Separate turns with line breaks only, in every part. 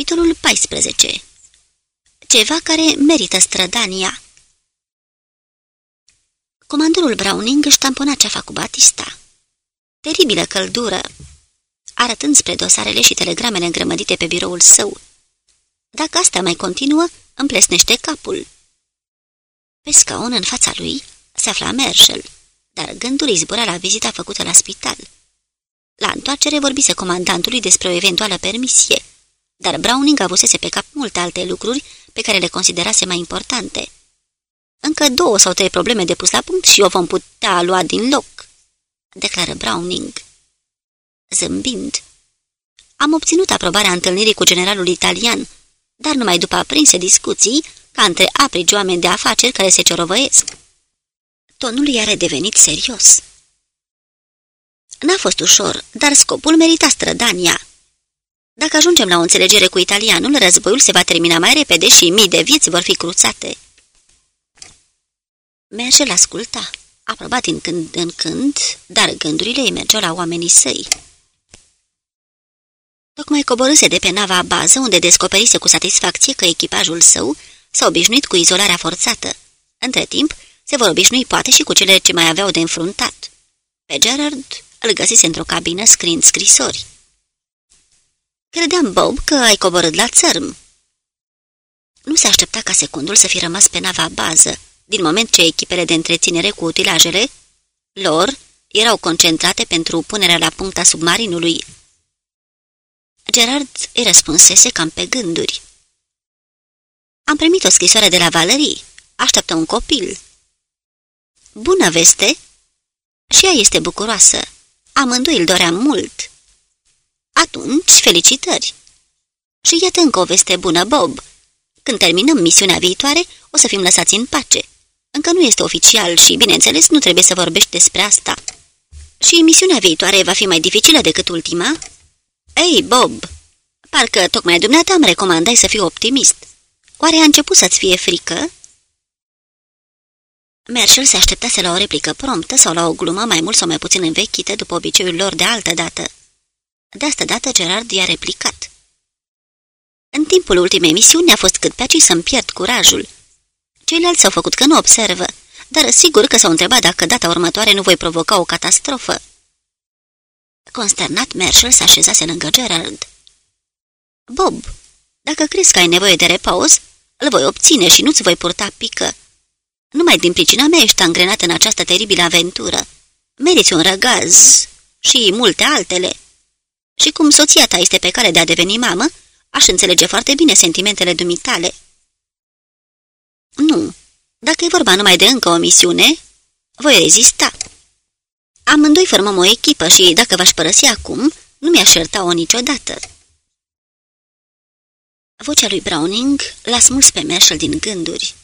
Capitolul 14 Ceva care merită strădania Comandorul Browning își tampona ceafa cu Batista. Teribilă căldură, arătând spre dosarele și telegramele îngrămădite pe biroul său. Dacă asta mai continuă, îmi plesnește capul. Pe scaun, în fața lui, se afla Marshall, dar gândul îi zbura la vizita făcută la spital. La întoarcere vorbise comandantului despre o eventuală permisie, dar Browning avusese pe cap multe alte lucruri pe care le considerase mai importante. Încă două sau trei probleme de pus la punct și o vom putea lua din loc, declară Browning. Zâmbind, am obținut aprobarea întâlnirii cu generalul italian, dar numai după aprinse discuții ca între aprigi oameni de afaceri care se ciorovăiesc. Tonul i-a redevenit serios. N-a fost ușor, dar scopul merita strădania. Dacă ajungem la o înțelegere cu italianul, războiul se va termina mai repede și mii de vieți vor fi cruțate. Merge asculta, aprobat din când în când, dar gândurile îi mergeau la oamenii săi. Tocmai coborâse de pe nava bază, unde descoperise cu satisfacție că echipajul său s-a obișnuit cu izolarea forțată. Între timp, se vor obișnui poate și cu cele ce mai aveau de înfruntat. Pe Gerard îl găsise într-o cabină scriind scrisori. Credeam, Bob, că ai coborât la țărm. Nu se aștepta ca secundul să fi rămas pe nava bază, din moment ce echipele de întreținere cu utilajele lor erau concentrate pentru punerea la punct a submarinului. Gerard îi răspunsese cam pe gânduri. Am primit o scrisoare de la Valerii. Așteaptă un copil. Bună veste! Și ea este bucuroasă. Amândoi îl doream mult. Atunci, felicitări! Și iată încă o veste bună, Bob. Când terminăm misiunea viitoare, o să fim lăsați în pace. Încă nu este oficial și, bineînțeles, nu trebuie să vorbești despre asta. Și misiunea viitoare va fi mai dificilă decât ultima? Ei, Bob, parcă tocmai dumneata îmi recomandai să fiu optimist. Oare a început să-ți fie frică? Marshall se așteptase la o replică promptă sau la o glumă mai mult sau mai puțin învechită după obiceiul lor de altă dată. De asta dată Gerard i-a replicat. În timpul ultimei misiuni a fost cât pe aici să-mi pierd curajul. Ceilalți s-au făcut că nu observă, dar sigur că s-au întrebat dacă data următoare nu voi provoca o catastrofă. Consternat, Marshall s-a așezase lângă Gerard. Bob, dacă crezi că ai nevoie de repaus, îl voi obține și nu-ți voi purta pică. Numai din pricina mea ești angrenat în această teribilă aventură. Meriți un răgaz și multe altele. Și cum soția ta este pe cale de a deveni mamă, aș înțelege foarte bine sentimentele dumitale. Nu, dacă e vorba numai de încă o misiune, voi rezista. Amândoi formăm o echipă și, dacă v-aș părăsi acum, nu mi-aș ierta-o niciodată. Vocea lui Browning l-a smuls pe Marshall din gânduri.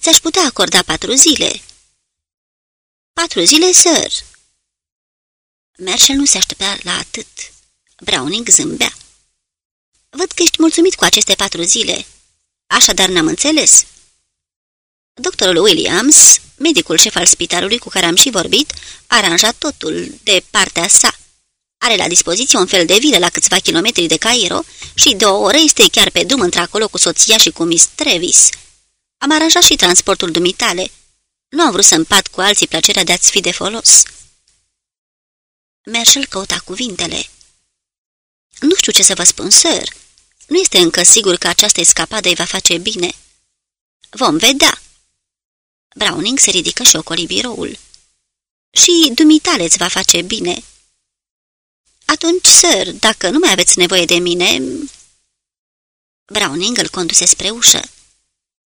Ți-aș putea acorda patru zile." Patru zile, sir." Marshall nu se aștepta la atât. Browning zâmbea. Văd că ești mulțumit cu aceste patru zile. Așadar n-am înțeles." Doctorul Williams, medicul șef al spitalului cu care am și vorbit, a aranjat totul de partea sa. Are la dispoziție un fel de vilă la câțiva kilometri de Cairo și două ore este chiar pe drum într-acolo cu soția și cu Miss Travis. Am aranjat și transportul dumitale. Nu am vrut să împat cu alții plăcerea de a-ți fi de folos." Marshall căuta cuvintele. Nu știu ce să vă spun, sir. Nu este încă sigur că această escapadă îi va face bine." Vom vedea." Browning se ridică și ocoli biroul. Și dumitale îți va face bine." Atunci, sir, dacă nu mai aveți nevoie de mine... Browning îl conduse spre ușă.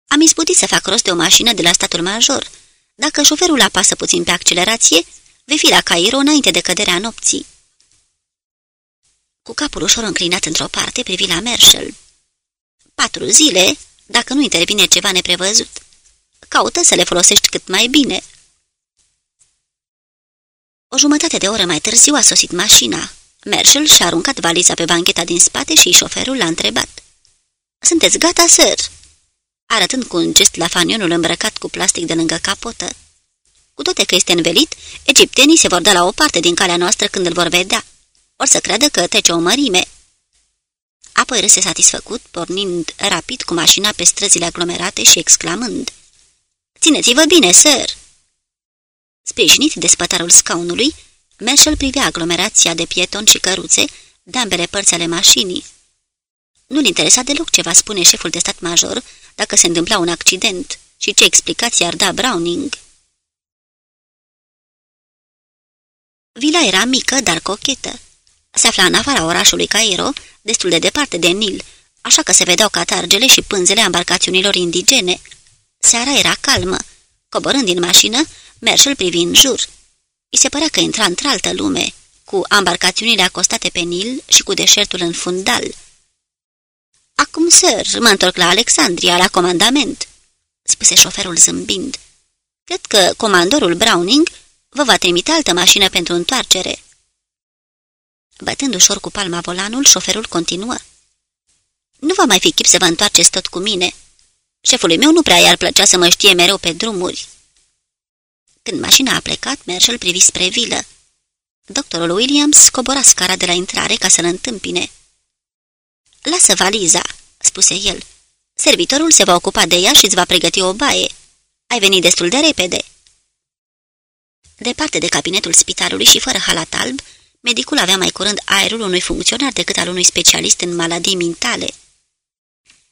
Am izbutit să fac rost de o mașină de la statul major. Dacă șoferul apasă puțin pe accelerație, vei fi la Cairo înainte de căderea nopții. Cu capul ușor înclinat într-o parte, privi la Marshall. Patru zile, dacă nu intervine ceva neprevăzut. Caută să le folosești cât mai bine. O jumătate de oră mai târziu a sosit mașina. Marshall și-a aruncat valiza pe bancheta din spate și șoferul l-a întrebat. Sunteți gata, sir?" arătând cu un gest la fanionul îmbrăcat cu plastic de lângă capotă. Cu toate că este învelit, egiptenii se vor da la o parte din calea noastră când îl vor vedea. Or să creadă că trece o mărime. Apoi râse satisfăcut, pornind rapid cu mașina pe străzile aglomerate și exclamând Țineți-vă bine, sir!" Sprijinit de spătarul scaunului, Merșel privea aglomerația de pietoni și căruțe de ambele părți ale mașinii. Nu-l interesa deloc ce va spune șeful de stat major dacă se întâmpla un accident și ce explicații ar da Browning. Vila era mică, dar cochetă. Se afla în afara orașului Cairo, destul de departe de Nil, așa că se vedeau catargele și pânzele embarcațiunilor indigene. Seara era calmă. Coborând din mașină, Merșel privi în jur. I se părea că intra într-altă lume, cu embarcațiunile acostate pe Nil și cu deșertul în fundal. Acum, sir, mă întorc la Alexandria, la comandament," spuse șoferul zâmbind. Cred că comandorul Browning vă va trimite altă mașină pentru întoarcere." Bătând ușor cu palma volanul, șoferul continuă. Nu va mai fi chip să vă întoarceți tot cu mine. Șefului meu nu prea i-ar plăcea să mă știe mereu pe drumuri." Când mașina a plecat, Marshall privi spre vilă. Doctorul Williams cobora scara de la intrare ca să-l întâmpine. Lasă valiza," spuse el. Servitorul se va ocupa de ea și îți va pregăti o baie. Ai venit destul de repede." Departe de cabinetul spitalului și fără halat alb, medicul avea mai curând aerul unui funcționar decât al unui specialist în maladii mentale.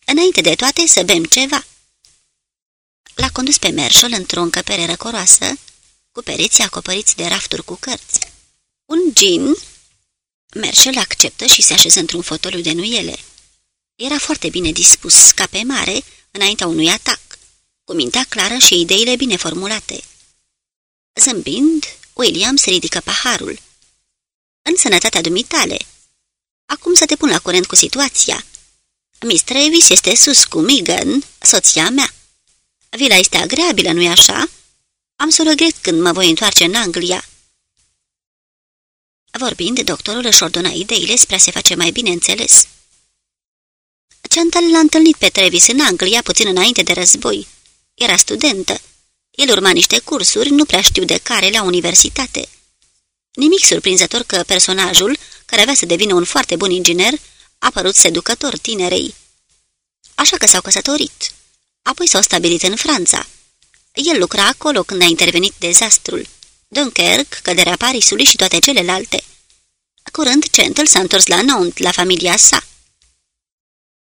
Înainte de toate, să bem ceva." L-a condus pe Merșol într-o încăpere răcoroasă, cu pereții acoperiți de rafturi cu cărți. Un gin? Merșel acceptă și se așeză într-un fotoliu de nuiele. Era foarte bine dispus, ca pe mare, înaintea unui atac, cu mintea clară și ideile bine formulate. Zâmbind, William se ridică paharul. În sănătatea dumitale. Acum să te pun la curent cu situația. Miss Travis este sus cu Megan, soția mea. Vila este agreabilă, nu-i așa? Am să regret când mă voi întoarce în Anglia." Vorbind, doctorul își ordona ideile spre a se face mai bine înțeles. Chantal l-a întâlnit pe Travis în Anglia puțin înainte de război. Era studentă. El urma niște cursuri, nu prea știu de care, la universitate. Nimic surprinzător că personajul, care avea să devină un foarte bun inginer, a părut seducător tinerei. Așa că s-au căsătorit. Apoi s-au stabilit în Franța. El lucra acolo când a intervenit dezastrul. Dunkerque, căderea Parisului și toate celelalte. Curând, Centel s-a întors la Nantes, la familia sa.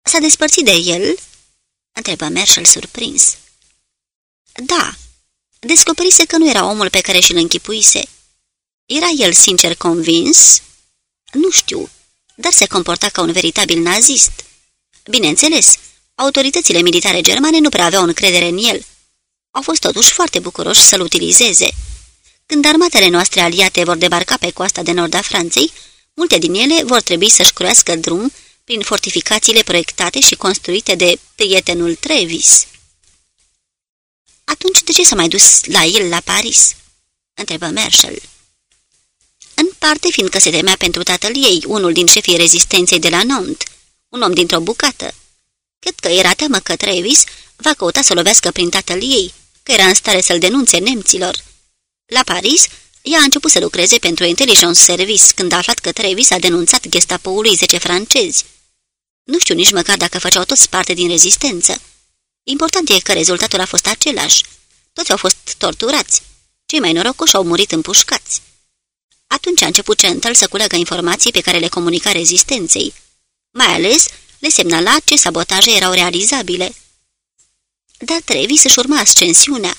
S-a despărțit de el?" întrebă Marshall surprins. Da, descoperise că nu era omul pe care și-l închipuise. Era el sincer convins? Nu știu, dar se comporta ca un veritabil nazist. Bineînțeles, autoritățile militare germane nu prea aveau încredere în el. Au fost totuși foarte bucuroși să-l utilizeze. Când armatele noastre aliate vor debarca pe coasta de nord a Franței, multe din ele vor trebui să-și curească drum prin fortificațiile proiectate și construite de prietenul Trevis. Atunci de ce s-a mai dus la el la Paris?" întrebă Marshall. În parte fiindcă se temea pentru tatăl ei, unul din șefii rezistenței de la Nantes, un om dintr-o bucată. Cred că era teamă că Travis va căuta să lovească prin tatăl ei, că era în stare să-l denunțe nemților. La Paris, ea a început să lucreze pentru Intelligence Service când a aflat că Travis a denunțat gestapoului 10 francezi. Nu știu nici măcar dacă făceau toți parte din rezistență. Important e că rezultatul a fost același. Toți au fost torturați. Cei mai norocoși au murit împușcați. Atunci a început Central să culeagă informații pe care le comunica rezistenței. Mai ales, le semnala ce sabotaje erau realizabile. Dar Trevi să-și urma ascensiunea.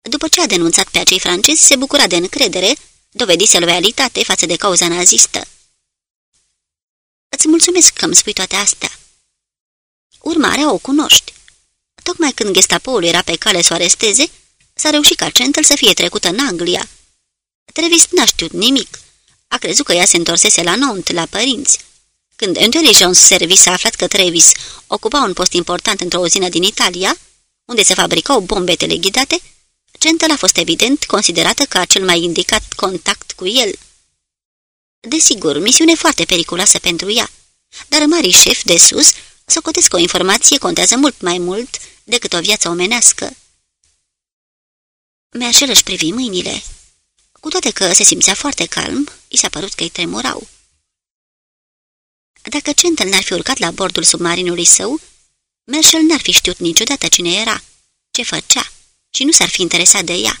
După ce a denunțat pe acei francezi, se bucura de încredere, dovedise loialitate față de cauza nazistă. Îți mulțumesc că îmi spui toate astea. Urmarea o cunoști. Tocmai când gestapoul era pe cale să o aresteze, s-a reușit ca Centel să fie trecută în Anglia. Trevis n-a știut nimic. A crezut că ea se întorsese la Nont, la părinți. Când Intelligence Service a aflat că Travis ocupa un post important într-o uzină din Italia, unde se fabricau bombe teleghidate, Centel a fost evident considerată ca cel mai indicat contact cu el. Desigur, misiune foarte periculoasă pentru ea, dar mari șef de sus socotesc că o informație contează mult mai mult decât o viață omenească. Merșel își privi mâinile. Cu toate că se simțea foarte calm, i s-a părut că îi tremurau. Dacă Centel n-ar fi urcat la bordul submarinului său, Merșel n-ar fi știut niciodată cine era, ce făcea și nu s-ar fi interesat de ea.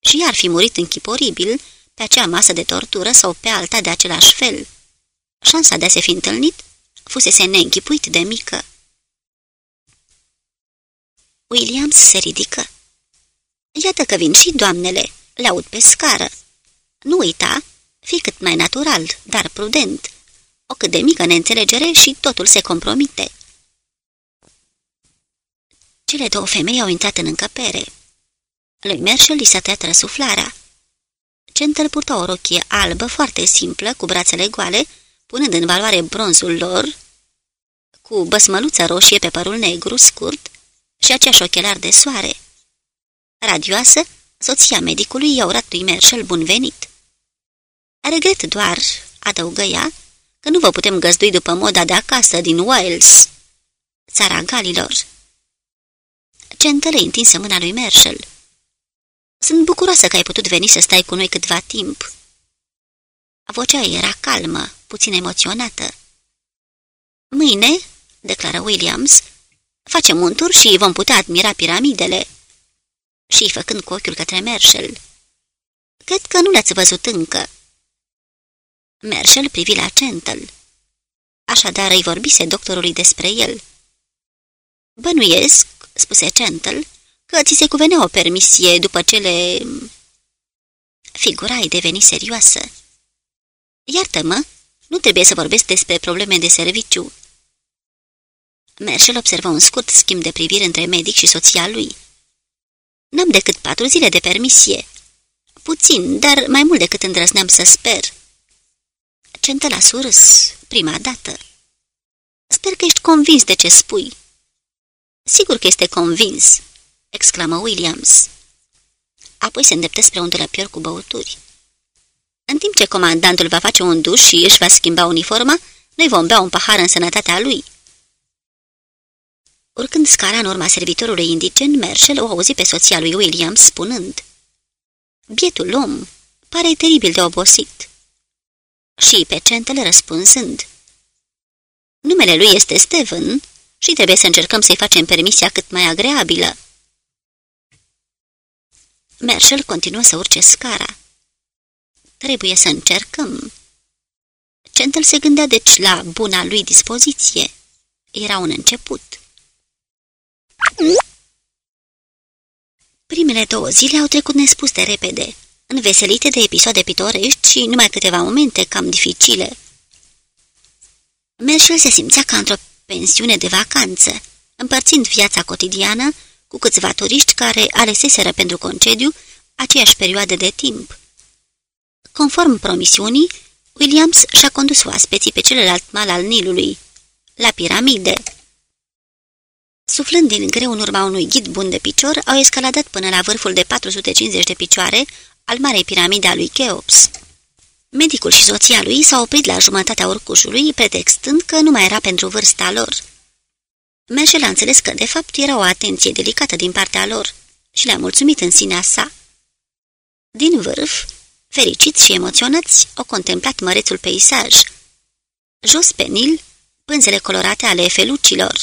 Și ar fi murit închiporibil pe acea masă de tortură sau pe alta de același fel. Șansa de a se fi întâlnit fusese neînchipuit de mică. Williams se ridică. Iată că vin și doamnele, le aud pe scară. Nu uita, fi cât mai natural, dar prudent. O cât de mică neînțelegere și totul se compromite. Cele două femei au intrat în încăpere. Lui Merșel li s-a tăiat răsuflarea. Centel purta o rochie albă foarte simplă, cu brațele goale, punând în valoare bronzul lor, cu băsmăluță roșie pe părul negru scurt și aceeași ochelar de soare. Radioasă, soția medicului i-a urat lui Merșel bun venit. Regret doar, adăugă ea, că nu vă putem găzdui după moda de acasă din Wales, țara Galilor. Centele întinse mâna lui Merșel. Sunt bucuroasă că ai putut veni să stai cu noi câtva timp. Vocea ei era calmă, puțin emoționată. Mâine, declară Williams, facem un tur și vom putea admira piramidele. Și făcând cu ochiul către Merșel. Cred că nu le-ați văzut încă. Merșel privi la Centel. Așadar îi vorbise doctorului despre el. Bănuiesc, spuse Centel, că ți se cuvenea o permisie după cele... Figura ei deveni serioasă. Iartă-mă, nu trebuie să vorbesc despre probleme de serviciu. Merșel observă un scurt schimb de priviri între medic și soția lui. N-am decât patru zile de permisie. Puțin, dar mai mult decât îndrăzneam să sper. Centă la surs, prima dată. Sper că ești convins de ce spui. Sigur că este convins, exclamă Williams. Apoi se îndreptă spre un dulăpior cu băuturi. În timp ce comandantul va face un duș și își va schimba uniforma, noi vom bea un pahar în sănătatea lui. Urcând scara în urma servitorului indigen, Merșel o auzi pe soția lui Williams spunând Bietul om, pare teribil de obosit. Și pe centele răspunzând Numele lui este Steven și trebuie să încercăm să-i facem permisia cât mai agreabilă. Merșel continuă să urce scara. Trebuie să încercăm. Centel se gândea deci la buna lui dispoziție. Era un început. Primele două zile au trecut nespus de repede, înveselite de episoade pitorești și numai câteva momente cam dificile. Merșel se simțea ca într-o pensiune de vacanță, împărțind viața cotidiană cu câțiva turiști care aleseseră pentru concediu aceeași perioadă de timp. Conform promisiunii, Williams și-a condus oaspeții pe celălalt mal al Nilului, la piramide. Suflând din greu în urma unui ghid bun de picior, au escaladat până la vârful de 450 de picioare al Marei Piramide a lui Cheops. Medicul și soția lui s-au oprit la jumătatea urcușului, pretextând că nu mai era pentru vârsta lor. Merșel a înțeles că, de fapt, era o atenție delicată din partea lor și le-a mulțumit în sinea sa. Din vârf, fericiți și emoționați, au contemplat mărețul peisaj. Jos pe Nil, pânzele colorate ale felucilor.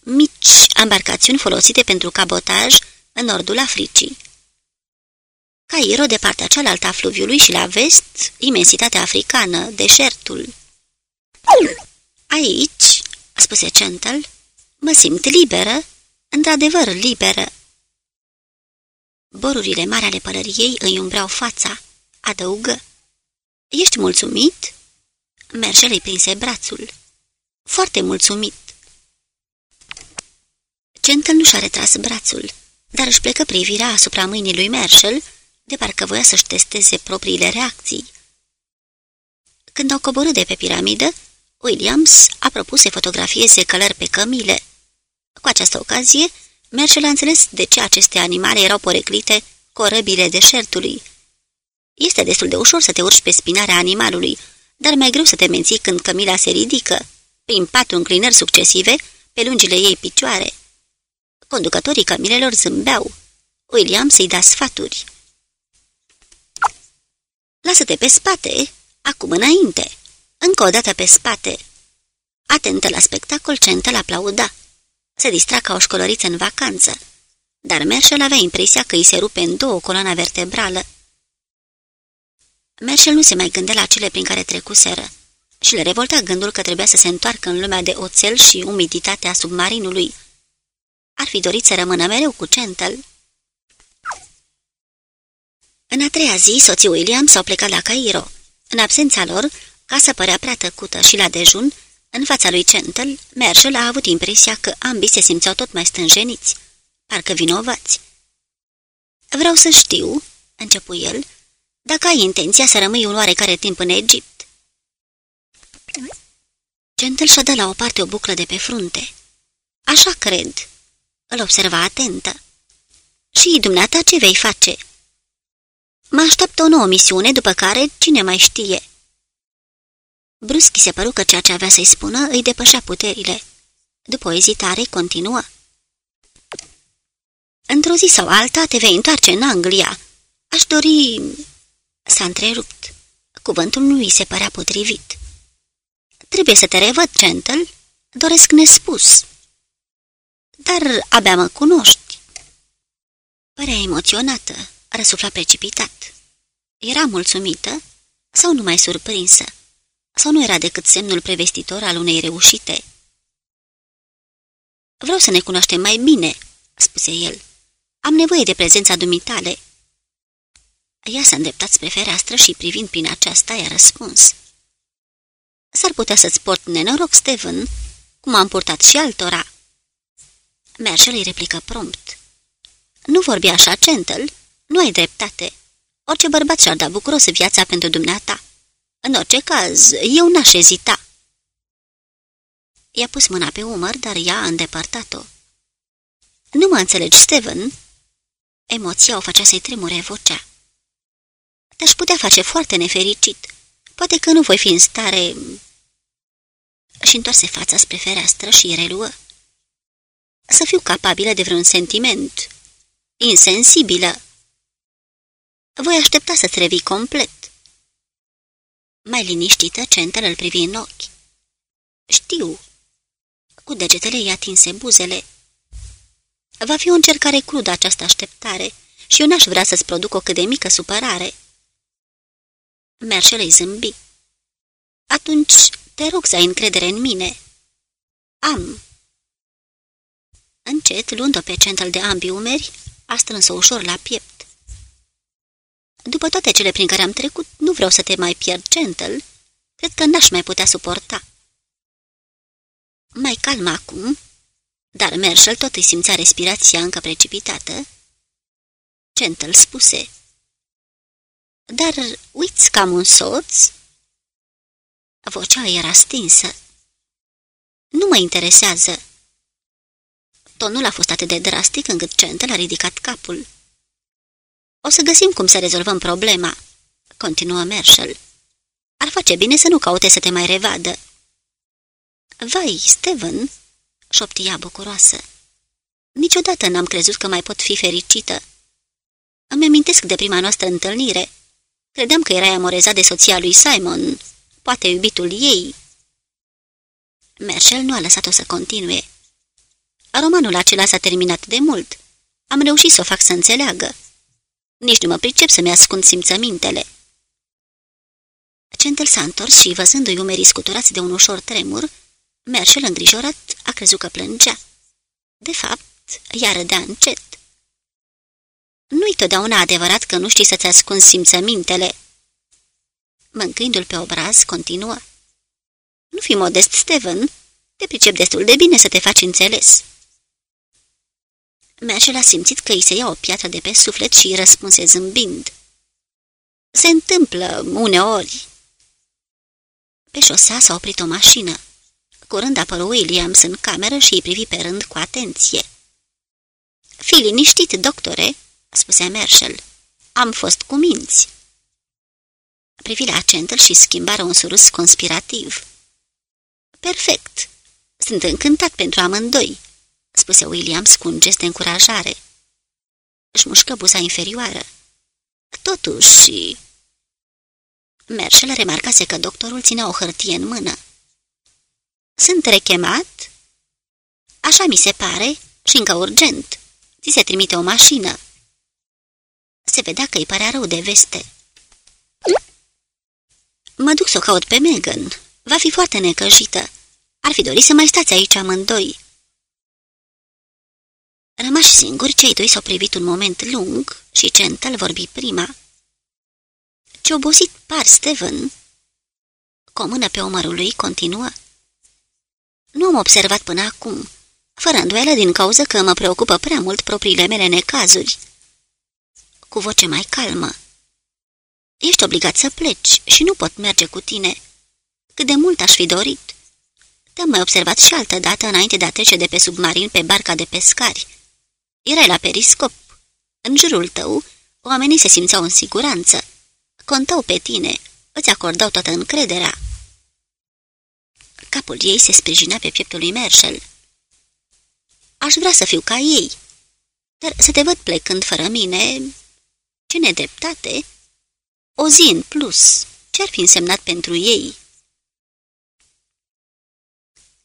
Mici embarcațiuni folosite pentru cabotaj în nordul Africii. Cairo, de partea cealaltă a fluviului și la vest, imensitatea africană, deșertul. Aici, spuse Centel, mă simt liberă, într-adevăr liberă. Borurile mari ale pălăriei îi umbreau fața, adăugă. Ești mulțumit?" Merșel îi prinse brațul. Foarte mulțumit." Centel nu și-a retras brațul, dar își plecă privirea asupra mâinii lui Merșel, de parcă voia să-și testeze propriile reacții. Când au coborât de pe piramidă, Williams a propus să fotografieze călări pe cămile. Cu această ocazie, Merșel a înțeles de ce aceste animale erau poreclite corăbile deșertului. Este destul de ușor să te urci pe spinarea animalului, dar mai greu să te menții când cămila se ridică, prin patru înclinări succesive, pe lungile ei picioare. Conducătorii cămilelor zâmbeau. William să-i da sfaturi. Lasă-te pe spate, acum înainte. Încă o dată pe spate. Atentă la spectacol, Centel aplauda. Se distra ca o școlăriță în vacanță. Dar Merșel avea impresia că îi se rupe în două coloana vertebrală. Merșel nu se mai gândea la cele prin care trecuseră și le revolta gândul că trebuia să se întoarcă în lumea de oțel și umiditatea submarinului. Ar fi dorit să rămână mereu cu Centel. În a treia zi, soții William s-au plecat la Cairo. În absența lor, casa părea prea tăcută și la dejun, în fața lui Centel, Merșel a avut impresia că ambii se simțeau tot mai stânjeniți, parcă vinovați. Vreau să știu, începu el, dacă ai intenția să rămâi un oarecare timp în Egipt. Centel și-a dat la o parte o buclă de pe frunte. Așa cred, îl observa atentă. Și dumneata ce vei face?" Mă așteaptă o nouă misiune, după care cine mai știe." Bruschi se păru că ceea ce avea să-i spună îi depășea puterile. După o ezitare, continuă. Într-o zi sau alta te vei întoarce în Anglia. Aș dori... S-a întrerupt. Cuvântul nu îi se părea potrivit. Trebuie să te revăd, Gentle. Doresc nespus. Dar abia mă cunoști. Părea emoționată, răsufla precipitat. Era mulțumită sau numai surprinsă? Sau nu era decât semnul prevestitor al unei reușite? Vreau să ne cunoaștem mai bine, spuse el. Am nevoie de prezența dumitale. Ea s-a îndreptat spre fereastră și privind prin aceasta i-a răspuns. S-ar putea să-ți port nenoroc, Steven, cum am purtat și altora. Merșel îi replică prompt. Nu vorbi așa, Centel, nu ai dreptate. Orice bărbat și-ar da bucuros viața pentru dumneata. În orice caz, eu n-aș ezita. I-a pus mâna pe umăr, dar ea a îndepărtat-o. Nu mă înțelegi, Steven?" Emoția o făcea să-i tremure vocea. Te-aș putea face foarte nefericit. Poate că nu voi fi în stare... Și întoarse fața spre fereastră și reluă. Să fiu capabilă de vreun sentiment. Insensibilă. Voi aștepta să-ți revii complet. Mai liniștită, Centel îl privi în ochi. Știu. Cu degetele i-a atinse buzele. Va fi o încercare crudă această așteptare și eu n-aș vrea să-ți produc o cât de mică supărare. Merșel îi zâmbi. Atunci te rog să ai încredere în mine. Am. Încet, luând-o pe centel de ambii umeri, a strâns-o ușor la piept. După toate cele prin care am trecut, nu vreau să te mai pierd, Gentle. Cred că n-aș mai putea suporta. Mai calm acum, dar Marshall tot îi simțea respirația încă precipitată. Gentle spuse. Dar uiți cam un soț? Vocea era stinsă. Nu mă interesează. Tonul a fost atât de drastic încât Gentle a ridicat capul. O să găsim cum să rezolvăm problema, continuă Marshall. Ar face bine să nu caute să te mai revadă. Vai, Steven, șoptia bucuroasă. Niciodată n-am crezut că mai pot fi fericită. Îmi amintesc de prima noastră întâlnire. Credeam că erai amorezat de soția lui Simon, poate iubitul ei. Marshall nu a lăsat-o să continue. Romanul acela s-a terminat de mult. Am reușit să o fac să înțeleagă. Nici nu mă pricep să-mi ascund simțămintele. Centel s-a întors și, văzându-i umerii scuturați de un ușor tremur, Merșel îngrijorat a crezut că plângea. De fapt, ea râdea încet. Nu-i totdeauna adevărat că nu știi să-ți ascunzi simțămintele. Mâncându-l pe obraz, continuă. Nu fi modest, Steven. Te pricep destul de bine să te faci înțeles. Meașel a simțit că îi se ia o piatră de pe suflet și îi răspunse zâmbind. Se întâmplă uneori. Pe șosea s-a oprit o mașină. Curând apăru Williams în cameră și îi privi pe rând cu atenție. Fii liniștit, doctore," spuse Marshall. Am fost cu minți." Privi la Centel și schimbară un surus conspirativ. Perfect. Sunt încântat pentru amândoi spuse Williams cu un gest de încurajare. Își mușcă buza inferioară. Totuși... Merșel remarcase că doctorul ținea o hârtie în mână. Sunt rechemat?" Așa mi se pare și încă urgent. Ți se trimite o mașină." Se vedea că îi părea rău de veste. Mă duc să o caut pe Megan. Va fi foarte necăjită. Ar fi dorit să mai stați aici amândoi." Rămași singuri, cei doi s-au privit un moment lung și Centel vorbi prima. Ce obosit par, Steven!" Cu o mână pe omărul lui continuă. Nu am observat până acum, fără îndoială din cauza că mă preocupă prea mult propriile mele necazuri. Cu voce mai calmă. Ești obligat să pleci și nu pot merge cu tine. Cât de mult aș fi dorit. Te-am mai observat și altă dată înainte de a trece de pe submarin pe barca de pescari. Erai la periscop. În jurul tău, oamenii se simțeau în siguranță. Contau pe tine, îți acordau toată încrederea. Capul ei se sprijinea pe pieptul lui Merșel. Aș vrea să fiu ca ei, dar să te văd plecând fără mine... Ce nedreptate! O zi în plus, ce-ar fi însemnat pentru ei?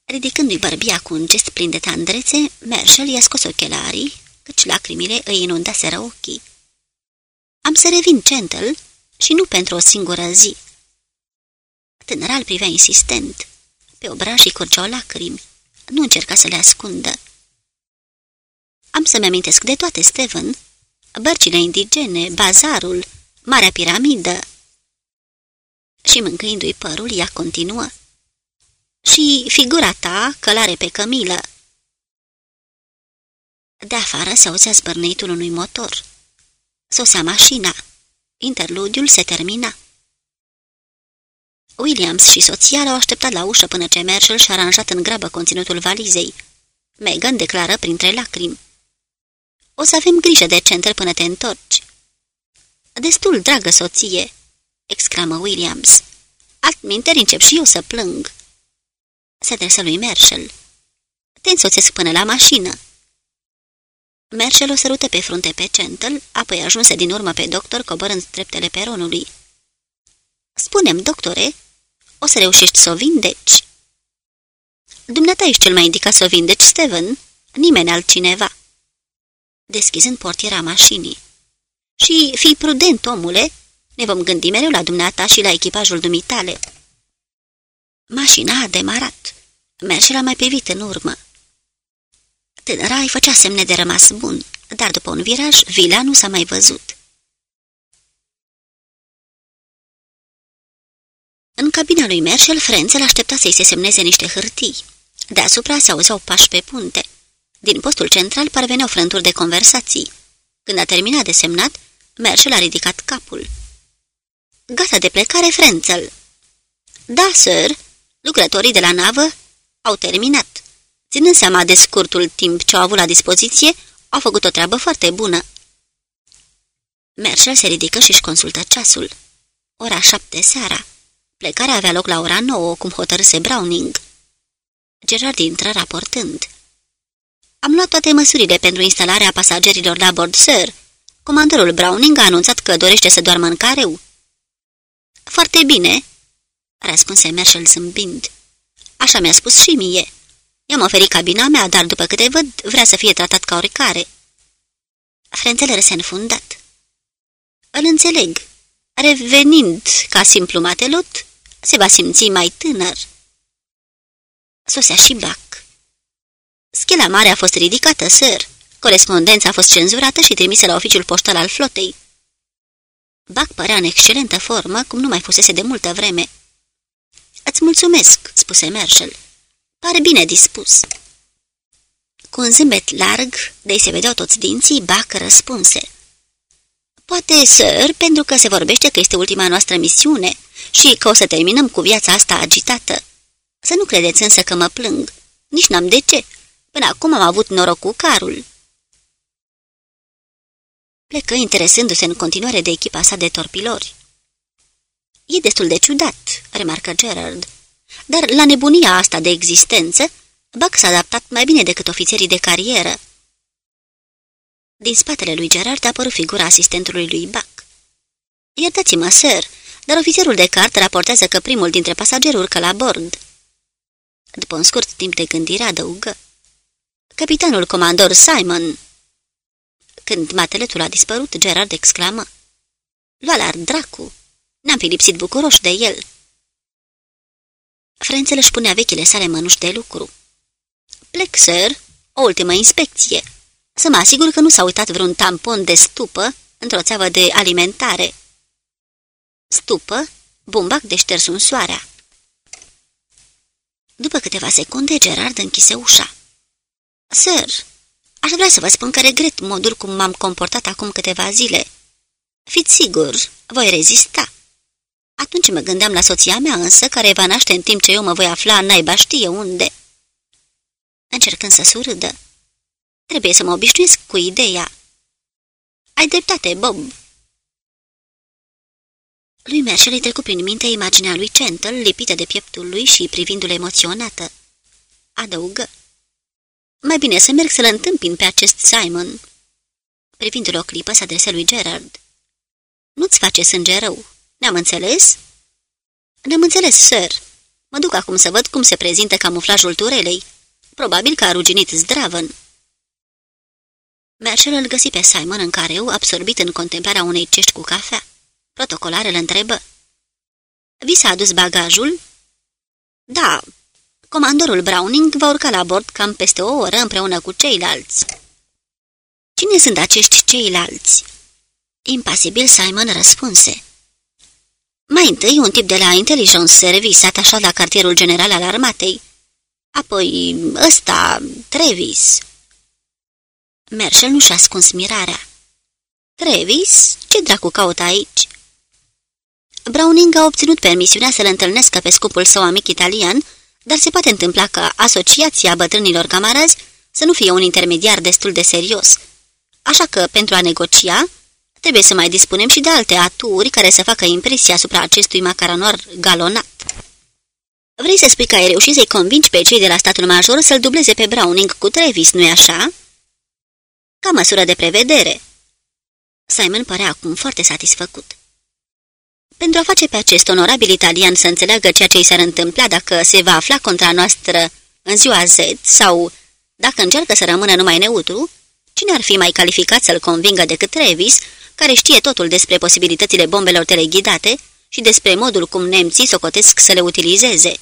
Ridicându-i bărbia cu un gest plin de tandrețe, Merșel i-a scos ochelarii, căci lacrimile îi inundaseră ochii. Am să revin, Centel, și nu pentru o singură zi. Tânăra îl privea insistent. Pe obrajii curgeau lacrimi. Nu încerca să le ascundă. Am să-mi amintesc de toate, Steven. Bărcile indigene, bazarul, Marea Piramidă. Și mâncăindu-i părul, ea continuă. Și figura ta, călare pe cămilă. De afară se auzea zbărneitul unui motor. Sosea mașina. Interludiul se termina. Williams și soția l-au așteptat la ușă până ce Marshall și-a aranjat în grabă conținutul valizei. Megan declară printre lacrimi. O să avem grijă de center până te întorci." Destul, dragă soție!" exclamă Williams. Altminteri încep și eu să plâng." Se adresă lui Marshall. Te însoțesc până la mașină." Marshall o sărută pe frunte pe Centel, apoi ajunse din urmă pe doctor coborând treptele peronului. Spunem, doctore, o să reușești să o vindeci?" Dumneata ești cel mai indicat să o vindeci, Steven, nimeni altcineva." Deschizând portiera mașinii. Și fii prudent, omule, ne vom gândi mereu la dumneata și la echipajul dumitale." Mașina a demarat. Merșel a mai privit în urmă. Tânăra îi făcea semne de rămas bun, dar după un viraj, vila nu s-a mai văzut. În cabina lui Merșel, Frențel aștepta să-i se semneze niște hârtii. Deasupra se auzeau pași pe punte. Din postul central parveneau frânturi de conversații. Când a terminat de semnat, Merșel a ridicat capul. Gata de plecare, Frențel!" Da, sir, lucrătorii de la navă au terminat. Ținând seama de scurtul timp ce au avut la dispoziție, au făcut o treabă foarte bună. Merșel se ridică și-și consultă ceasul. Ora șapte seara. Plecarea avea loc la ora nouă, cum hotărâse Browning. Gerard intră raportând. Am luat toate măsurile pentru instalarea pasagerilor la bord, sir. Comandorul Browning a anunțat că dorește să doarmă în careu. Foarte bine, răspunse Marshall zâmbind. Așa mi-a spus și mie. I-am oferit cabina mea, dar după câte văd, vrea să fie tratat ca oricare. Frențel răse înfundat. Îl înțeleg. Revenind ca simplu matelot, se va simți mai tânăr. Sosea și Bac. Schela mare a fost ridicată, sir. Corespondența a fost cenzurată și trimisă la oficiul poștal al flotei. Bac părea în excelentă formă, cum nu mai fusese de multă vreme. Îți mulțumesc," spuse Marshall. Pare bine dispus." Cu un zâmbet larg, de se vedeau toți dinții, Bac răspunse. Poate, sir, pentru că se vorbește că este ultima noastră misiune și că o să terminăm cu viața asta agitată. Să nu credeți însă că mă plâng. Nici n-am de ce. Până acum am avut noroc cu carul. Plecă interesându-se în continuare de echipa sa de torpilori. E destul de ciudat, remarcă Gerard. Dar la nebunia asta de existență, Buck s-a adaptat mai bine decât ofițerii de carieră. Din spatele lui Gerard a apărut figura asistentului lui Buck. Iertați-mă, sir, dar ofițerul de cart raportează că primul dintre pasageri urcă la bord. După un scurt timp de gândire adăugă. Capitanul comandor Simon. Când mateletul a dispărut, Gerard exclamă. Lualar dracu! N-am fi lipsit bucuroși de el. Frențel își punea vechile sale mănuși de lucru. Plec, sir, o ultimă inspecție. Să mă asigur că nu s-a uitat vreun tampon de stupă într-o țeavă de alimentare. Stupă, bumbac de șters un soarea. După câteva secunde, Gerard închise ușa. Sir, aș vrea să vă spun că regret modul cum m-am comportat acum câteva zile. Fiți sigur, voi rezista. Atunci mă gândeam la soția mea însă, care va naște în timp ce eu mă voi afla în naiba știe unde. Încercând să surâdă. Trebuie să mă obișnuiesc cu ideea. Ai dreptate, Bob. Lui Merșel îi trecu prin minte imaginea lui Centel, lipită de pieptul lui și privindu-l emoționată. Adăugă. Mai bine să merg să-l întâmpin pe acest Simon. Privindu-l o clipă, s-a adresat lui Gerard. Nu-ți face sânge rău. Ne-am înțeles?" Ne-am înțeles, sir. Mă duc acum să văd cum se prezintă camuflajul turelei. Probabil că a ruginit zdravăn." Merșel îl găsi pe Simon în careu, absorbit în contemplarea unei cești cu cafea. Protocolar îl întrebă. Vi s-a adus bagajul?" Da. Comandorul Browning va urca la bord cam peste o oră împreună cu ceilalți." Cine sunt acești ceilalți?" Impasibil Simon răspunse. Mai întâi un tip de la Intelligence Service atașat la cartierul general al armatei. Apoi ăsta, Trevis. Merșel nu și-a ascuns mirarea. Trevis? Ce dracu caută aici? Browning a obținut permisiunea să-l întâlnească pe scupul său amic italian, dar se poate întâmpla ca asociația bătrânilor camarazi să nu fie un intermediar destul de serios. Așa că, pentru a negocia, trebuie să mai dispunem și de alte aturi care să facă impresia asupra acestui macaronor galonat. Vrei să spui că ai reușit să-i convingi pe cei de la statul major să-l dubleze pe Browning cu Travis, nu-i așa? Ca măsură de prevedere. Simon părea acum foarte satisfăcut. Pentru a face pe acest onorabil italian să înțeleagă ceea ce i s-ar întâmpla dacă se va afla contra noastră în ziua Z sau dacă încearcă să rămână numai neutru, cine ar fi mai calificat să-l convingă decât Travis care știe totul despre posibilitățile bombelor teleghidate și despre modul cum nemții socotesc să le utilizeze.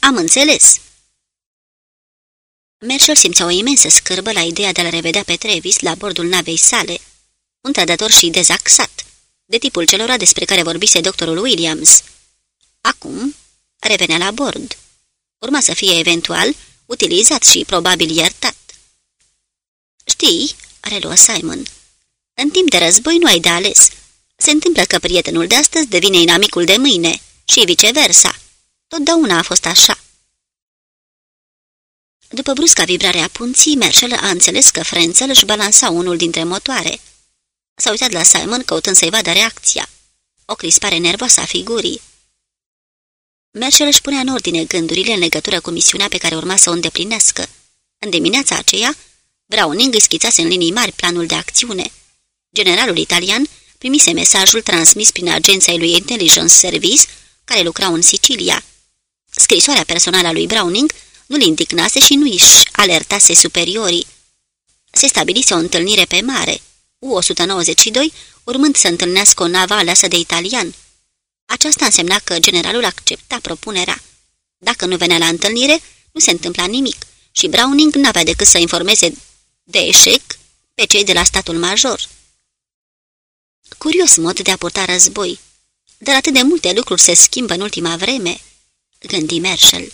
Am înțeles. Marshall simțea o imensă scârbă la ideea de a-l revedea pe Travis la bordul navei sale, un trădător și dezaxat, de tipul celora despre care vorbise doctorul Williams. Acum revenea la bord. Urma să fie eventual utilizat și probabil iertat. Știi, reluă Simon, în timp de război nu ai de ales. Se întâmplă că prietenul de astăzi devine inamicul de mâine și viceversa. Totdeauna a fost așa. După brusca vibrare a punții, Merșel a înțeles că Frenzel își balansa unul dintre motoare. S-a uitat la Simon căutând să-i vadă reacția. O crispare nervoasă a figurii. Merșel își punea în ordine gândurile în legătură cu misiunea pe care urma să o îndeplinească. În dimineața aceea, Browning îi schițase în linii mari planul de acțiune – Generalul italian primise mesajul transmis prin agenția lui Intelligence Service, care lucrau în Sicilia. Scrisoarea personală a lui Browning nu-l indignase și nu își alertase superiorii. Se stabilise o întâlnire pe mare, U-192, urmând să întâlnească o navă aleasă de italian. Aceasta însemna că generalul accepta propunerea. Dacă nu venea la întâlnire, nu se întâmpla nimic și Browning n-avea decât să informeze de eșec pe cei de la statul major. Curios mod de a purta război, dar atât de multe lucruri se schimbă în ultima vreme, gândi Marshall.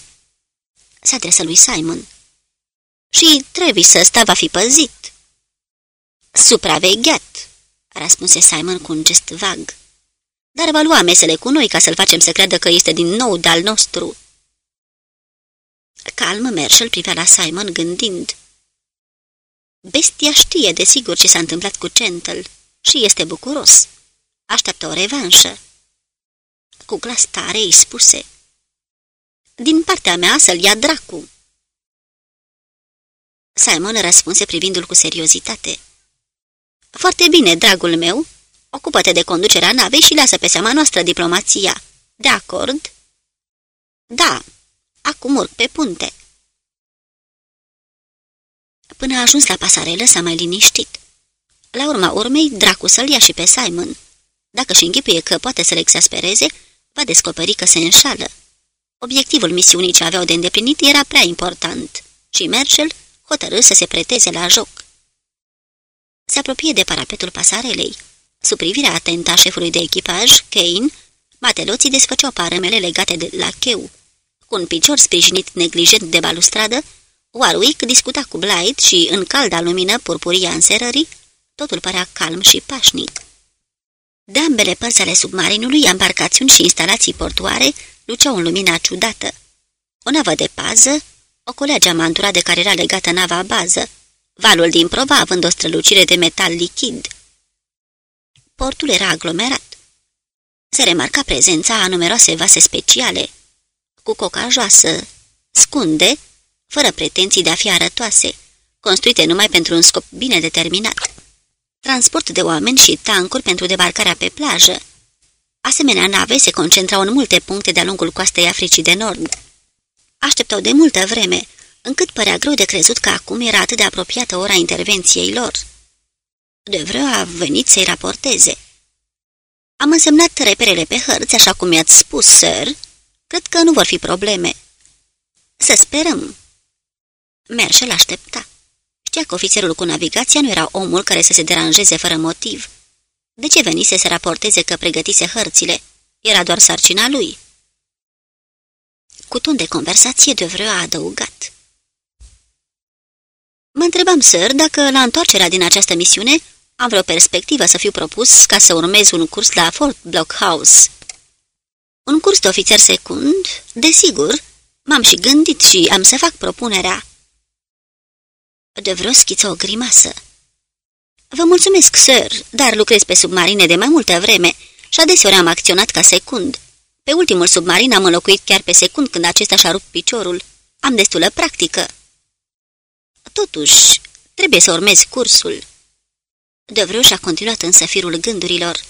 Se adresă lui Simon. Și trebuie să sta va fi păzit. Supravegheat, răspunse Simon cu un gest vag. Dar va lua mesele cu noi ca să-l facem să creadă că este din nou de-al nostru. Calm, Marshall privea la Simon gândind. Bestia știe desigur ce s-a întâmplat cu Centel și este bucuros. Așteaptă o revanșă. Cu glas tare îi spuse. Din partea mea să-l ia dracu. Simon răspunse privindu-l cu seriozitate. Foarte bine, dragul meu, ocupă-te de conducerea navei și lasă pe seama noastră diplomația. De acord?" Da, acum urc pe punte." Până a ajuns la pasarelă s-a mai liniștit. La urma urmei, dracu să-l ia și pe Simon. Dacă și închipuie că poate să-l exaspereze, va descoperi că se înșală. Obiectivul misiunii ce aveau de îndeplinit era prea important și Merchel hotărâ să se preteze la joc. Se apropie de parapetul pasarelei. Sub privirea atentă a șefului de echipaj, Kane, mateloții desfăceau parămele legate de la cheu. Cu un picior sprijinit neglijent de balustradă, Warwick discuta cu Blythe și, în calda lumină purpuria înserării, totul părea calm și pașnic. De ambele părți ale submarinului, embarcațiuni și instalații portoare luceau în lumina ciudată. O navă de pază, o colea geamantura de care era legată nava bază, valul din prova având o strălucire de metal lichid. Portul era aglomerat. Se remarca prezența a numeroase vase speciale, cu coca joasă, scunde, fără pretenții de a fi arătoase, construite numai pentru un scop bine determinat. Transport de oameni și tancuri pentru debarcarea pe plajă. Asemenea nave se concentrau în multe puncte de-a lungul coastei Africii de Nord. Așteptau de multă vreme, încât părea greu de crezut că acum era atât de apropiată ora intervenției lor. De vreo a venit să-i raporteze. Am însemnat reperele pe hărți, așa cum i-ați spus, sir. Cred că nu vor fi probleme. Să sperăm. Merșel aștepta. Știa că ofițerul cu navigația nu era omul care să se deranjeze fără motiv. De ce venise să raporteze că pregătise hărțile? Era doar sarcina lui. Cu ton de conversație de vreo a adăugat. Mă întrebam, sir, dacă la întoarcerea din această misiune am vreo perspectivă să fiu propus ca să urmez un curs la Fort Blockhouse. Un curs de ofițer secund? Desigur, m-am și gândit și am să fac propunerea. De vreo schiță o grimasă. Vă mulțumesc, sir, dar lucrez pe submarine de mai multă vreme și adeseori am acționat ca secund. Pe ultimul submarin am înlocuit chiar pe secund când acesta și-a rupt piciorul. Am destulă practică. Totuși, trebuie să urmez cursul. De vreo și-a continuat însă firul gândurilor.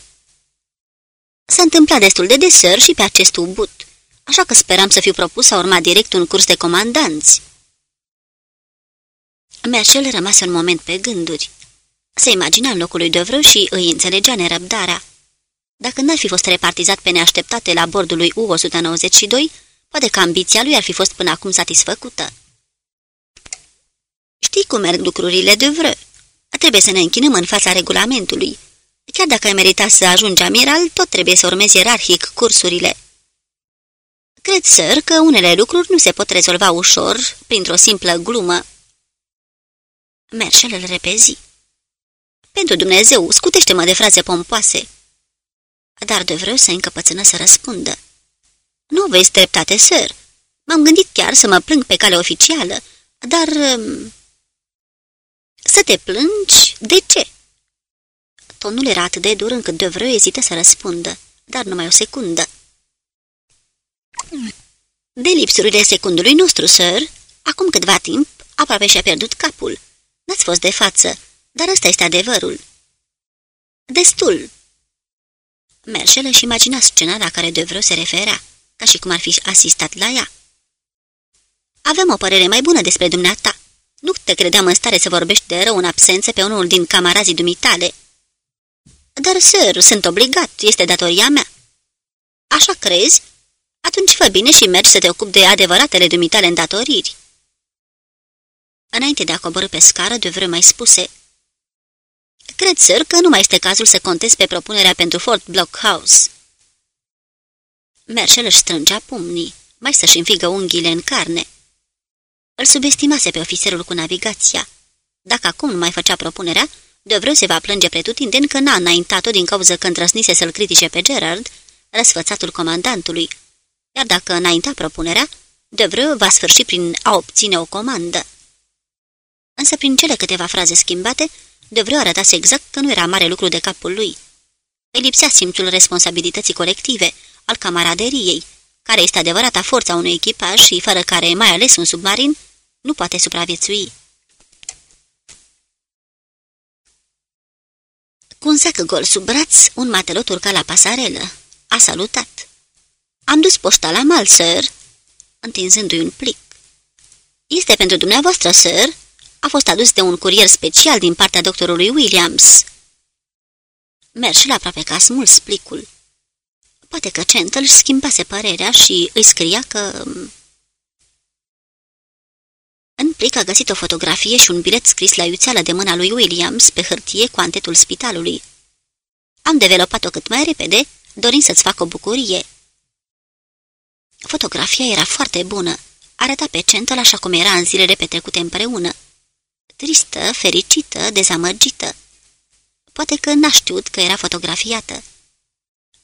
S-a întâmplat destul de deser și pe acest ubut, așa că speram să fiu propus să urma direct un curs de comandanți. Merșel rămase un moment pe gânduri. Se imagina în locul lui Devreux și îi înțelegea nerăbdarea. Dacă n-ar fi fost repartizat pe neașteptate la bordul lui U-192, poate că ambiția lui ar fi fost până acum satisfăcută. Știi cum merg lucrurile de vreo? Trebuie să ne închinăm în fața regulamentului. Chiar dacă ai meritat să ajungi amiral, tot trebuie să urmezi ierarhic cursurile. Cred, săr, că unele lucruri nu se pot rezolva ușor, printr-o simplă glumă. Merșel îl repezi. Pentru Dumnezeu, scutește-mă de fraze pompoase. Dar de vreo să încăpățână să răspundă. Nu vezi dreptate, săr. M-am gândit chiar să mă plâng pe cale oficială, dar... Um, să te plângi? De ce? Tonul era atât de dur încât de vreo ezită să răspundă, dar numai o secundă. De lipsurile secundului nostru, sir, acum câtva timp, aproape și-a pierdut capul. N-ați fost de față, dar ăsta este adevărul. Destul. Merșel își imagina scena la care de vreo se referea, ca și cum ar fi asistat la ea. Avem o părere mai bună despre dumneata. Nu te credeam în stare să vorbești de rău în absență pe unul din camarazii dumitale. Dar, sir, sunt obligat, este datoria mea. Așa crezi? Atunci fă bine și mergi să te ocupi de adevăratele dumitale îndatoriri. Înainte de a coborâ pe scară, de vreo mai spuse Cred, sir, că nu mai este cazul să contez pe propunerea pentru Fort Blockhouse. Merșel își strângea pumnii, mai să-și înfigă unghiile în carne. Îl subestimase pe ofițerul cu navigația. Dacă acum nu mai făcea propunerea, de vreo se va plânge pretutindeni că n-a înaintat-o din cauza că întrăsnise să-l critique pe Gerard, răsfățatul comandantului. Iar dacă înainta propunerea, de vreo va sfârși prin a obține o comandă. Însă prin cele câteva fraze schimbate, de vreo arătase exact că nu era mare lucru de capul lui. Îi lipsea simțul responsabilității colective, al camaraderiei, care este adevărata forța unui echipaj și fără care, mai ales un submarin, nu poate supraviețui. Cu un sac gol sub braț, un matelot urca la pasarelă. A salutat. Am dus poșta la mal, sir, întinzându-i un plic. Este pentru dumneavoastră, sir. A fost adus de un curier special din partea doctorului Williams. Merșel aproape ca smuls plicul. Poate că Centel își schimbase părerea și îi scria că... În plic a găsit o fotografie și un bilet scris la iuțeală de mâna lui Williams pe hârtie cu antetul spitalului. Am developat-o cât mai repede, dorind să-ți fac o bucurie. Fotografia era foarte bună. Arăta pe Centel așa cum era în zilele petrecute împreună. Tristă, fericită, dezamăgită. Poate că n-a știut că era fotografiată.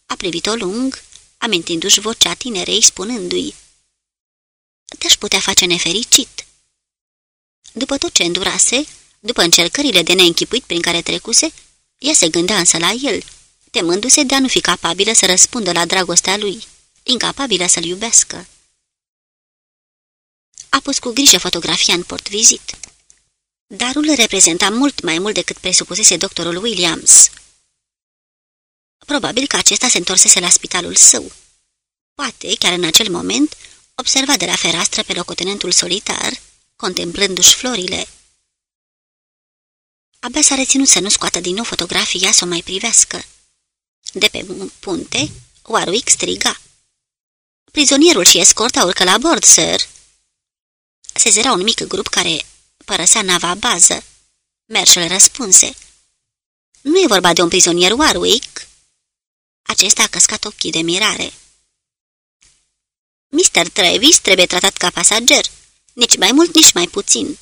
A privit-o lung, amintindu-și vocea tinerei, spunându-i Te-aș putea face nefericit. După tot ce îndurase, după încercările de neînchipuit prin care trecuse, ea se gândea însă la el, temându-se de a nu fi capabilă să răspundă la dragostea lui, incapabilă să-l iubească. A pus cu grijă fotografia în portvizit. Darul reprezenta mult mai mult decât presupusese doctorul Williams. Probabil că acesta se întorsese la spitalul său. Poate, chiar în acel moment, observa de la fereastră pe locotenentul solitar, contemplându-și florile. Abia s-a reținut să nu scoată din nou fotografia să o mai privească. De pe punte, Warwick striga. Prizonierul și escorta urcă la bord, sir. Se zera un mic grup care părăsea nava bază. Merșel răspunse. Nu e vorba de un prizonier Warwick?" Acesta a căscat ochii de mirare. Mr. Travis trebuie tratat ca pasager, nici mai mult, nici mai puțin."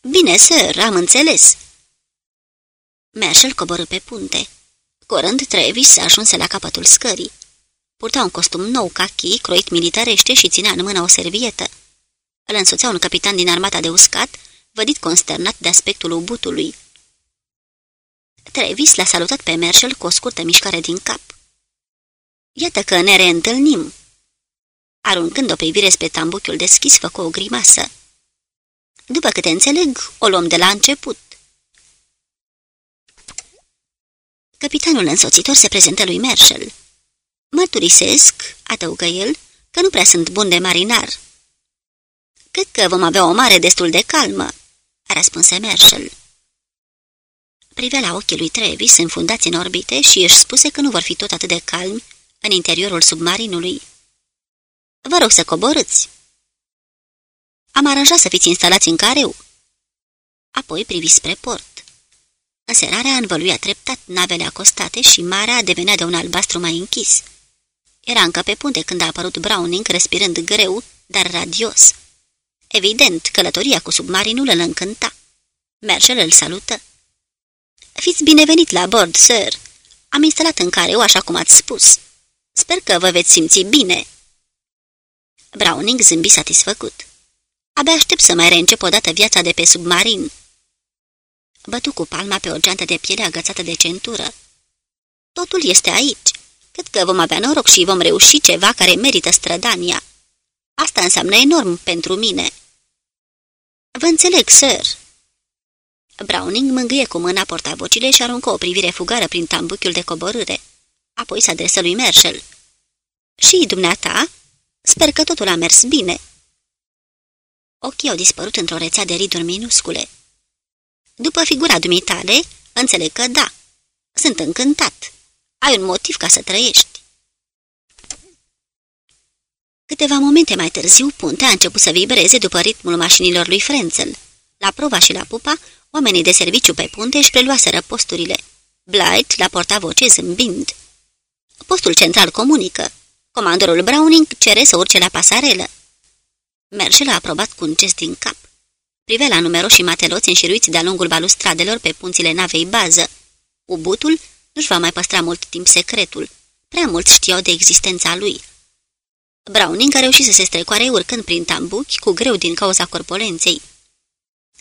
Bine, sir, am înțeles." Merșel coborâ pe punte. Curând, Travis se ajunse la capătul scării. Purta un costum nou, cachi, croit militarește și ținea în mână o servietă. Îl însoțea un capitan din armata de uscat, vădit consternat de aspectul ubutului. Travis l-a salutat pe Marshall cu o scurtă mișcare din cap. Iată că ne reîntâlnim. Aruncând o privire spre tambuchiul deschis, făcu o grimasă. După câte înțeleg, o luăm de la început. Capitanul însoțitor se prezentă lui Marshall. Mărturisesc, adăugă el, că nu prea sunt bun de marinar. Cred că vom avea o mare destul de calmă, răspunse Marshall. Privea la ochii lui Travis înfundați în orbite și își spuse că nu vor fi tot atât de calmi în interiorul submarinului. Vă rog să coborâți. Am aranjat să fiți instalați în careu. Apoi privi spre port. Înserarea învăluia treptat navele acostate și marea devenea de un albastru mai închis. Era încă pe punte când a apărut Browning respirând greu, dar radios. Evident, călătoria cu submarinul îl încânta. Merșel îl salută. Fiți binevenit la bord, sir. Am instalat în careu așa cum ați spus. Sper că vă veți simți bine." Browning zâmbi satisfăcut. Abia aștept să mai reîncep odată viața de pe submarin." Bătu cu palma pe o geantă de piele agățată de centură. Totul este aici. Cred că vom avea noroc și vom reuși ceva care merită strădania. Asta înseamnă enorm pentru mine." Vă înțeleg, sir." Browning mângâie cu mâna portavocile și aruncă o privire fugară prin tambuchiul de coborâre. Apoi se adresă lui Marshall. Și dumneata? Sper că totul a mers bine." Ochii au dispărut într-o rețea de riduri minuscule. După figura dumitale, înțeleg că da. Sunt încântat. Ai un motiv ca să trăiești. Câteva momente mai târziu, puntea a început să vibreze după ritmul mașinilor lui Frenzel. La prova și la pupa, oamenii de serviciu pe punte își preluaseră posturile. Blight la portavoce zâmbind. Postul central comunică. Comandorul Browning cere să urce la pasarelă. Merșel a aprobat cu un gest din cap. Privea la numeroși mateloți înșiruiți de-a lungul balustradelor pe punțile navei bază. Ubutul nu-și va mai păstra mult timp secretul. Prea mulți știau de existența lui. Browning a reușit să se strecoare urcând prin tambuchi cu greu din cauza corpolenței.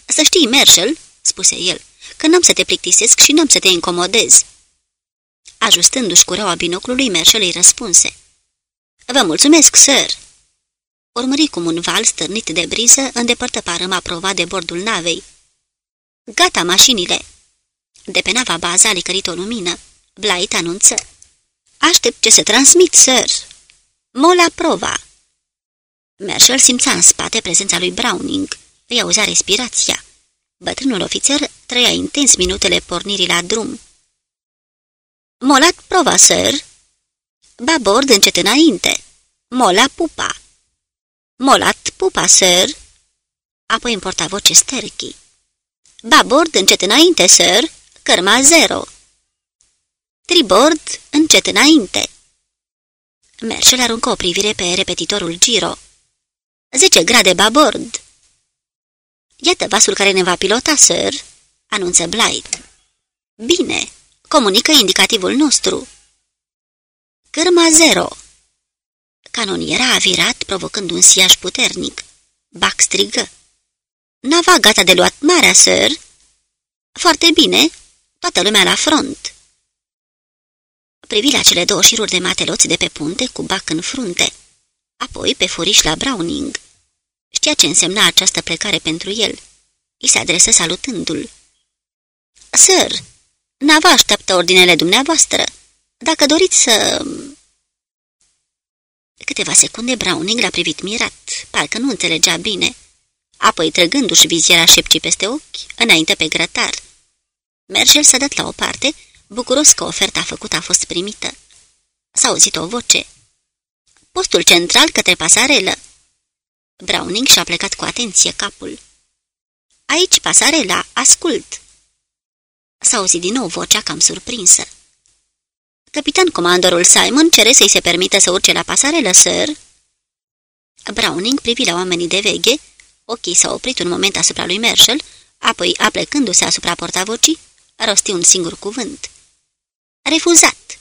Să știi, Marshall, spuse el, că n-am să te plictisesc și n-am să te incomodez. Ajustându-și cureaua binoclului, Marshall îi răspunse. Vă mulțumesc, sir. Urmări cum un val stârnit de briză îndepărtă parâma prova de bordul navei. Gata mașinile! De pe nava baza a licărit o lumină. Blight anunță. Aștept ce se transmit, sir. Mola prova. Marshall simța în spate prezența lui Browning. Îi auzea respirația. Bătrânul ofițer trăia intens minutele pornirii la drum. Molat prova, sir. Babord încet înainte. Mola pupa. Molat pupa, sir. Apoi în portavoce Sterchi. Babord încet înainte, sir. Cărma zero. Tribord încet înainte. Merșel aruncă o privire pe repetitorul Giro. 10 grade babord. Iată vasul care ne va pilota, sir, anunță Blight. Bine, comunică indicativul nostru. Cârma zero. Canoniera a virat, provocând un siaj puternic. Bac strigă. Nava gata de luat marea, sir. Foarte bine, toată lumea la front. Privi la cele două șiruri de mateloți de pe punte cu bac în frunte, apoi pe furiș la Browning. Știa ce însemna această plecare pentru el. I se adresă salutându-l. Sir, nava așteaptă ordinele dumneavoastră. Dacă doriți să... Câteva secunde Browning l-a privit mirat, parcă nu înțelegea bine. Apoi, trăgându-și viziera șepcii peste ochi, înainte pe grătar. Mergel s-a dat la o parte, bucuros că oferta făcută a fost primită. S-a auzit o voce. Postul central către pasarelă. Browning și-a plecat cu atenție capul. Aici, pasarela, ascult. S-a auzit din nou vocea cam surprinsă. Capitan comandorul Simon cere să-i se permită să urce la pasarelă, sir. Browning privi la oamenii de veche, ochii s-au oprit un moment asupra lui Marshall, apoi, aplecându-se asupra portavocii, rosti un singur cuvânt. Refuzat!